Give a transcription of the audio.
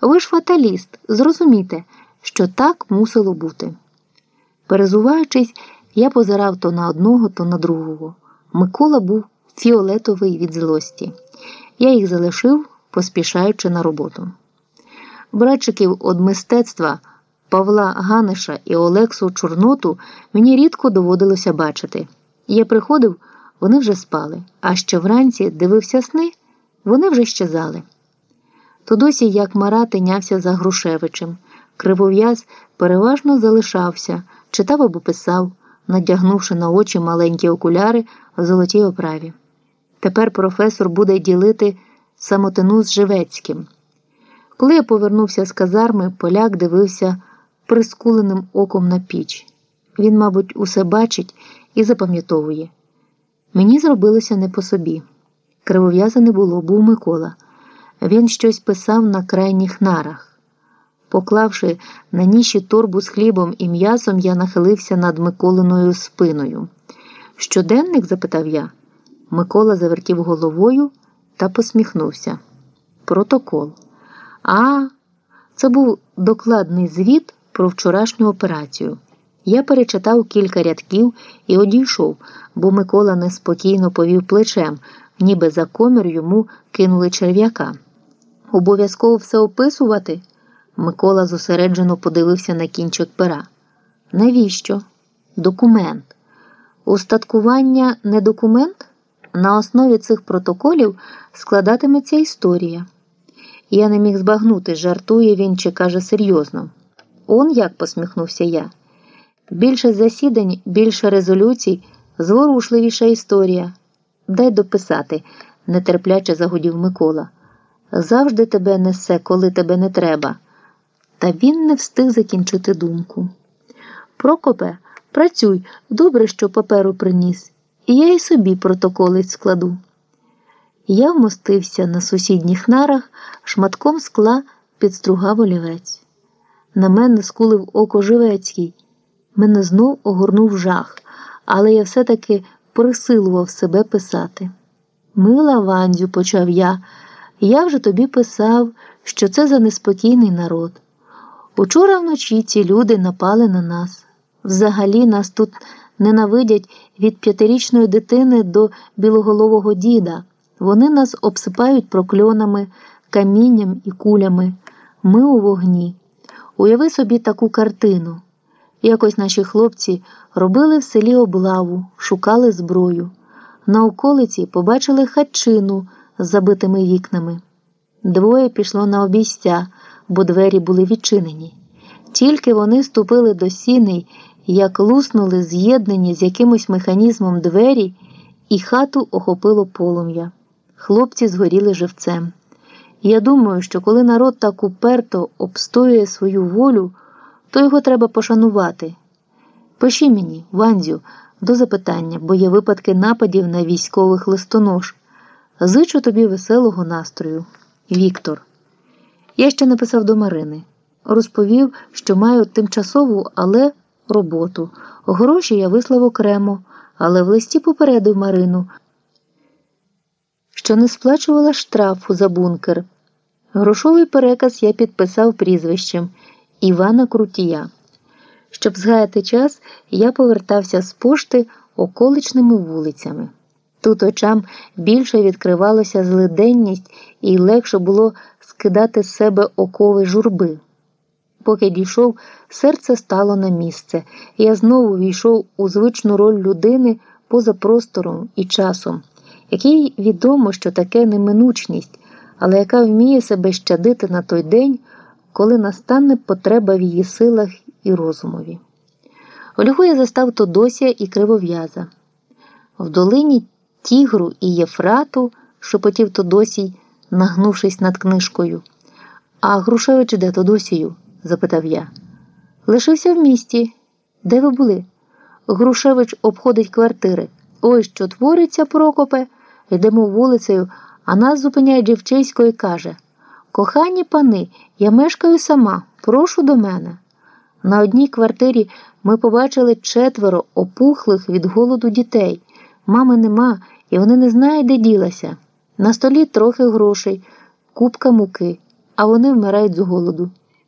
Ви ж фаталіст, зрозумійте, що так мусило бути. Перезуваючись, я позирав то на одного, то на другого. Микола був фіолетовий від злості. Я їх залишив, поспішаючи на роботу. Братчиків од мистецтва Павла Ганеша і Олексу Чорноту мені рідко доводилося бачити. Я приходив, вони вже спали, а ще вранці дивився сни, вони вже щезали. То досі, як Мара тинявся за Грушевичем, кривов'яз переважно залишався, читав або писав, надягнувши на очі маленькі окуляри в золотій оправі. Тепер професор буде ділити самотину з Живецьким. Коли я повернувся з казарми, поляк дивився прискуленим оком на піч. Він, мабуть, усе бачить і запам'ятовує. Мені зробилося не по собі. Кривов'яза не було, був Микола. Він щось писав на крайніх нарах. Поклавши на ніші торбу з хлібом і м'ясом, я нахилився над Миколиною спиною. Щоденник? запитав я. Микола завертів головою та посміхнувся. Протокол. А, це був докладний звіт про вчорашню операцію. Я перечитав кілька рядків і одійшов, бо Микола неспокійно повів плечем, ніби за комір йому кинули черв'яка. Обов'язково все описувати? Микола зосереджено подивився на кінчик пера. Навіщо? Документ. Устаткування не документ? На основі цих протоколів складатиметься історія. Я не міг збагнути, жартує він чи каже серйозно. Он як посміхнувся я. Більше засідань, більше резолюцій, зворушливіша історія. Дай дописати, нетерпляче загудів Микола. Завжди тебе несе, коли тебе не треба. Та він не встиг закінчити думку. Прокопе, працюй, добре, що паперу приніс, і я й собі протоколець складу. Я вмостився на сусідніх нарах, шматком скла підстругав олівець. На мене скулив око Живецький. Мене знов огорнув жах, але я все-таки присилував себе писати. Мила Вандю, почав я, я вже тобі писав, що це за неспокійний народ. Учора вночі ці люди напали на нас. Взагалі нас тут ненавидять від п'ятирічної дитини до білоголового діда. Вони нас обсипають прокльонами, камінням і кулями. Ми у вогні. Уяви собі таку картину. Якось наші хлопці робили в селі облаву, шукали зброю. На околиці побачили хатчину з забитими вікнами. Двоє пішло на обійстя, бо двері були відчинені. Тільки вони ступили до сіней, як луснули з'єднані з якимось механізмом двері, і хату охопило полум'я. Хлопці згоріли живцем. Я думаю, що коли народ так уперто обстоює свою волю, то його треба пошанувати. Пиши мені, Ванзю, до запитання, бо є випадки нападів на військових листонож. Зичу тобі веселого настрою. Віктор. Я ще написав до Марини. Розповів, що маю тимчасову, але роботу. Гроші я вислав окремо, але в листі попередив Марину, що не сплачувала штрафу за бункер. Грошовий переказ я підписав прізвищем Івана Крутія. Щоб згаяти час, я повертався з пошти околичними вулицями. Тут очам більше відкривалася злиденність і легше було скидати з себе окови журби. Поки дійшов, серце стало на місце, я знову війшов у звичну роль людини поза простором і часом, якій відомо, що таке неминучність, але яка вміє себе щадити на той день, коли настане потреба в її силах і розумові. Ольгу я застав Тодосія і кривов'яза. В долині Тігру і Єфрату, шепотів Тодосій, нагнувшись над книжкою. А Грушевич де Тодосію? запитав я. Лишився в місті. Де ви були? Грушевич обходить квартири. Ой, що твориться, Прокопе. Йдемо вулицею, а нас зупиняє дівчисько і каже Кохані пани, я мешкаю сама, прошу до мене. На одній квартирі ми побачили четверо опухлих від голоду дітей. Мами нема, і вони не знають, де ділася. На столі трохи грошей, купка муки. а вони вмирають з голоду.